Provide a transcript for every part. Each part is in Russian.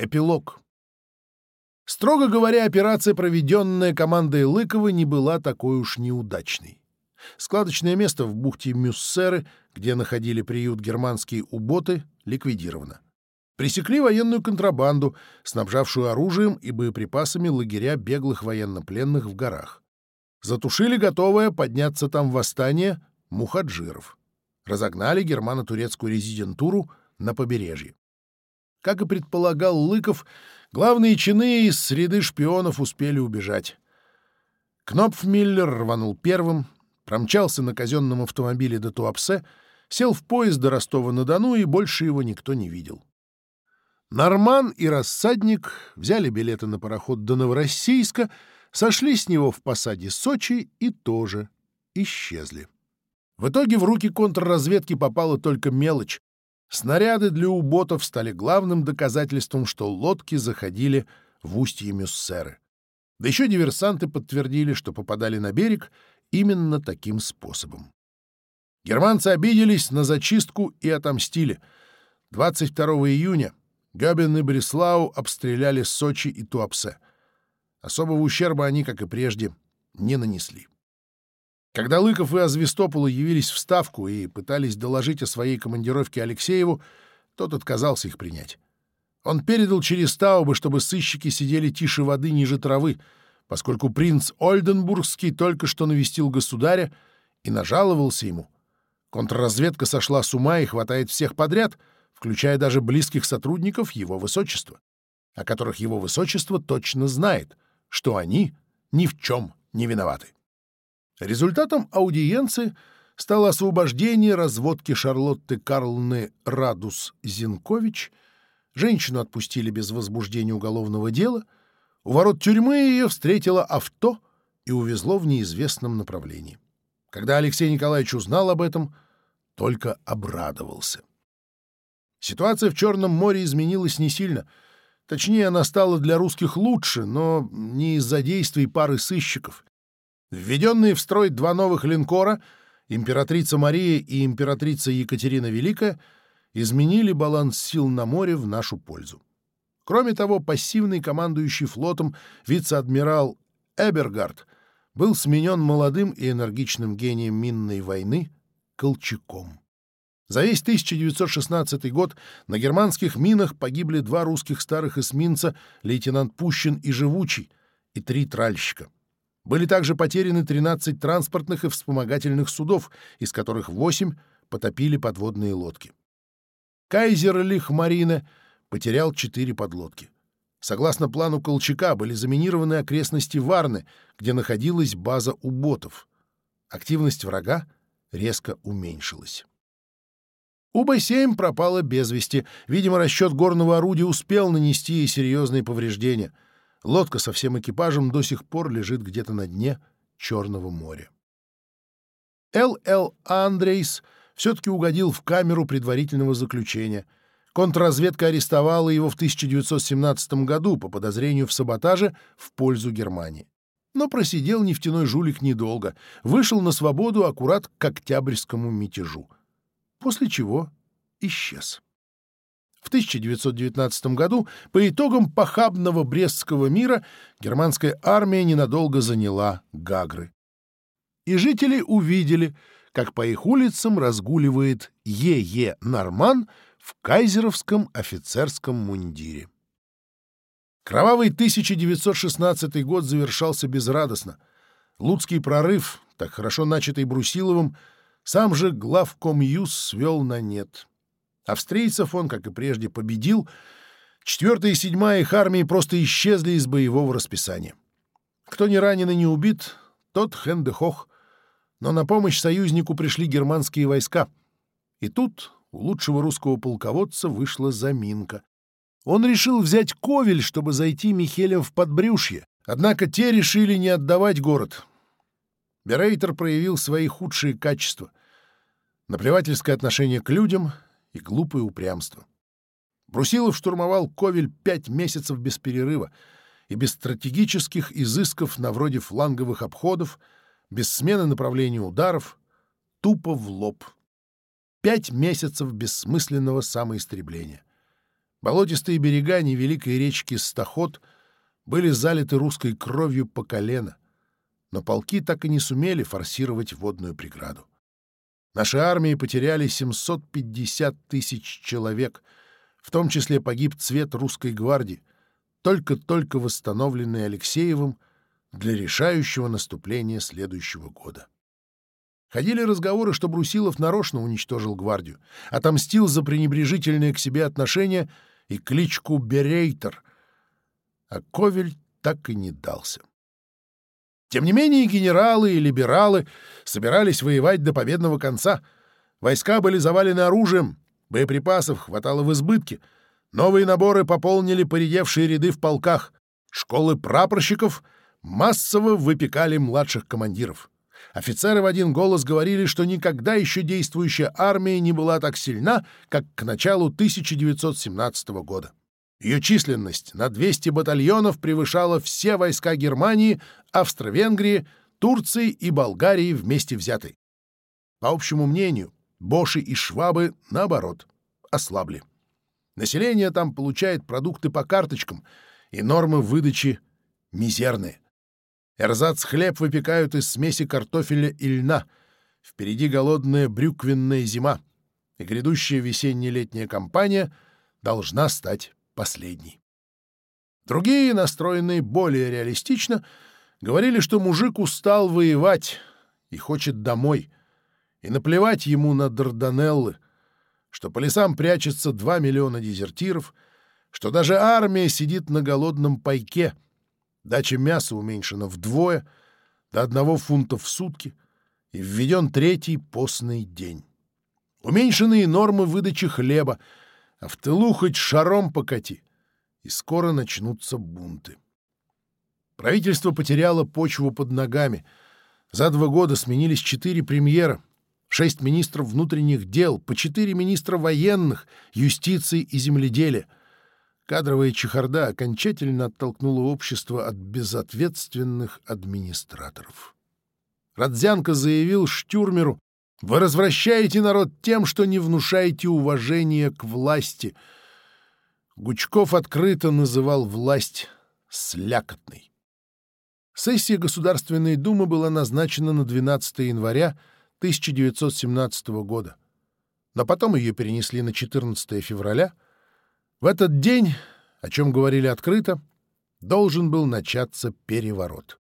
Эпилог. Строго говоря, операция, проведенная командой Лыкова, не была такой уж неудачной. Складочное место в бухте Мюссеры, где находили приют германские уботы, ликвидировано. Пресекли военную контрабанду, снабжавшую оружием и боеприпасами лагеря беглых военнопленных в горах. Затушили готовое подняться там восстание мухаджиров. Разогнали германо-турецкую резидентуру на побережье. Как и предполагал Лыков, главные чины из среды шпионов успели убежать. Кнопф Миллер рванул первым, промчался на казенном автомобиле до Туапсе, сел в поезд до Ростова-на-Дону, и больше его никто не видел. Норман и рассадник взяли билеты на пароход до Новороссийска, сошли с него в посаде Сочи и тоже исчезли. В итоге в руки контрразведки попала только мелочь Снаряды для уботов стали главным доказательством, что лодки заходили в устье Мюссеры. Да еще диверсанты подтвердили, что попадали на берег именно таким способом. Германцы обиделись на зачистку и отомстили. 22 июня Габин и Бреслау обстреляли Сочи и Туапсе. Особого ущерба они, как и прежде, не нанесли. Когда Лыков и Азвистопола явились в Ставку и пытались доложить о своей командировке Алексееву, тот отказался их принять. Он передал через Таубы, чтобы сыщики сидели тише воды ниже травы, поскольку принц Ольденбургский только что навестил государя и нажаловался ему. Контрразведка сошла с ума и хватает всех подряд, включая даже близких сотрудников его высочества, о которых его высочество точно знает, что они ни в чем не виноваты. Результатом аудиенции стало освобождение разводки Шарлотты Карлны Радус Зинкович. Женщину отпустили без возбуждения уголовного дела. У ворот тюрьмы ее встретило авто и увезло в неизвестном направлении. Когда Алексей Николаевич узнал об этом, только обрадовался. Ситуация в Черном море изменилась не сильно. Точнее, она стала для русских лучше, но не из-за действий пары сыщиков. Введенные в строй два новых линкора, императрица Мария и императрица Екатерина Великая, изменили баланс сил на море в нашу пользу. Кроме того, пассивный командующий флотом вице-адмирал Эбергард был сменен молодым и энергичным гением минной войны Колчаком. За весь 1916 год на германских минах погибли два русских старых эсминца лейтенант Пущин и Живучий и три тральщика — Были также потеряны 13 транспортных и вспомогательных судов, из которых 8 потопили подводные лодки. Кайзер Лихмарина потерял 4 подлодки. Согласно плану Колчака, были заминированы окрестности Варны, где находилась база уботов. Активность врага резко уменьшилась. УБ-7 пропала без вести. Видимо, расчет горного орудия успел нанести ей серьезные повреждения — Лодка со всем экипажем до сих пор лежит где-то на дне Черного моря. Л.Л. Андрейс все-таки угодил в камеру предварительного заключения. Контрразведка арестовала его в 1917 году по подозрению в саботаже в пользу Германии. Но просидел нефтяной жулик недолго, вышел на свободу аккурат к октябрьскому мятежу, после чего исчез. В 1919 году по итогам похабного Брестского мира германская армия ненадолго заняла Гагры. И жители увидели, как по их улицам разгуливает Е.Е. Норман в кайзеровском офицерском мундире. Кровавый 1916 год завершался безрадостно. Луцкий прорыв, так хорошо начатый Брусиловым, сам же главком Юс свел на нет. Австрийцев он, как и прежде, победил. Четвертая и седьмая их армии просто исчезли из боевого расписания. Кто не ранен и не убит, тот Хендехох. Но на помощь союзнику пришли германские войска. И тут у лучшего русского полководца вышла заминка. Он решил взять Ковель, чтобы зайти Михелем в подбрюшье. Однако те решили не отдавать город. Берейтер проявил свои худшие качества. Наплевательское отношение к людям — и глупое упрямство. Брусилов штурмовал Ковель пять месяцев без перерыва и без стратегических изысков на вроде фланговых обходов, без смены направления ударов, тупо в лоб. Пять месяцев бессмысленного самоистребления. Болотистые берега невеликой речки Стоход были залиты русской кровью по колено, но полки так и не сумели форсировать водную преграду. Наши армии потеряли 750 тысяч человек, в том числе погиб цвет русской гвардии, только-только восстановленный Алексеевым для решающего наступления следующего года. Ходили разговоры, что Брусилов нарочно уничтожил гвардию, отомстил за пренебрежительное к себе отношение и кличку Берейтер, а Ковель так и не дался. Тем не менее, генералы и либералы собирались воевать до победного конца. Войска были завалены оружием, боеприпасов хватало в избытке. Новые наборы пополнили поредевшие ряды в полках. Школы прапорщиков массово выпекали младших командиров. Офицеры в один голос говорили, что никогда еще действующая армия не была так сильна, как к началу 1917 года. Ее численность на 200 батальонов превышала все войска Германии, Австро-Венгрии, Турции и Болгарии вместе взяты. По общему мнению, Боши и Швабы, наоборот, ослабли. Население там получает продукты по карточкам, и нормы выдачи мизерные. Эрзац хлеб выпекают из смеси картофеля и льна. Впереди голодная брюквенная зима, и грядущая весенне-летняя кампания должна стать последний. Другие, настроенные более реалистично, говорили, что мужик устал воевать и хочет домой, и наплевать ему на Дарданеллы, что по лесам прячется 2 миллиона дезертиров, что даже армия сидит на голодном пайке, дача мяса уменьшена вдвое, до одного фунта в сутки, и введен третий постный день. Уменьшенные нормы выдачи хлеба — а в тылу хоть шаром покати, и скоро начнутся бунты. Правительство потеряло почву под ногами. За два года сменились четыре премьера, шесть министров внутренних дел, по четыре министра военных, юстиции и земледелия. Кадровая чехарда окончательно оттолкнула общество от безответственных администраторов. Радзянко заявил Штюрмеру, «Вы развращаете народ тем, что не внушаете уважения к власти». Гучков открыто называл власть «слякотной». Сессия Государственной Думы была назначена на 12 января 1917 года, но потом ее перенесли на 14 февраля — в этот день, о чем говорили открыто, должен был начаться переворот.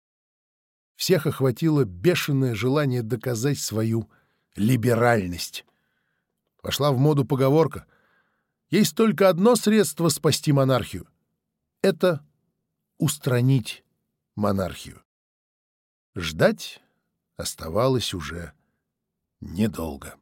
Всех охватило бешеное желание доказать свою либеральность. Вошла в моду поговорка. Есть только одно средство спасти монархию. Это устранить монархию. Ждать оставалось уже недолго.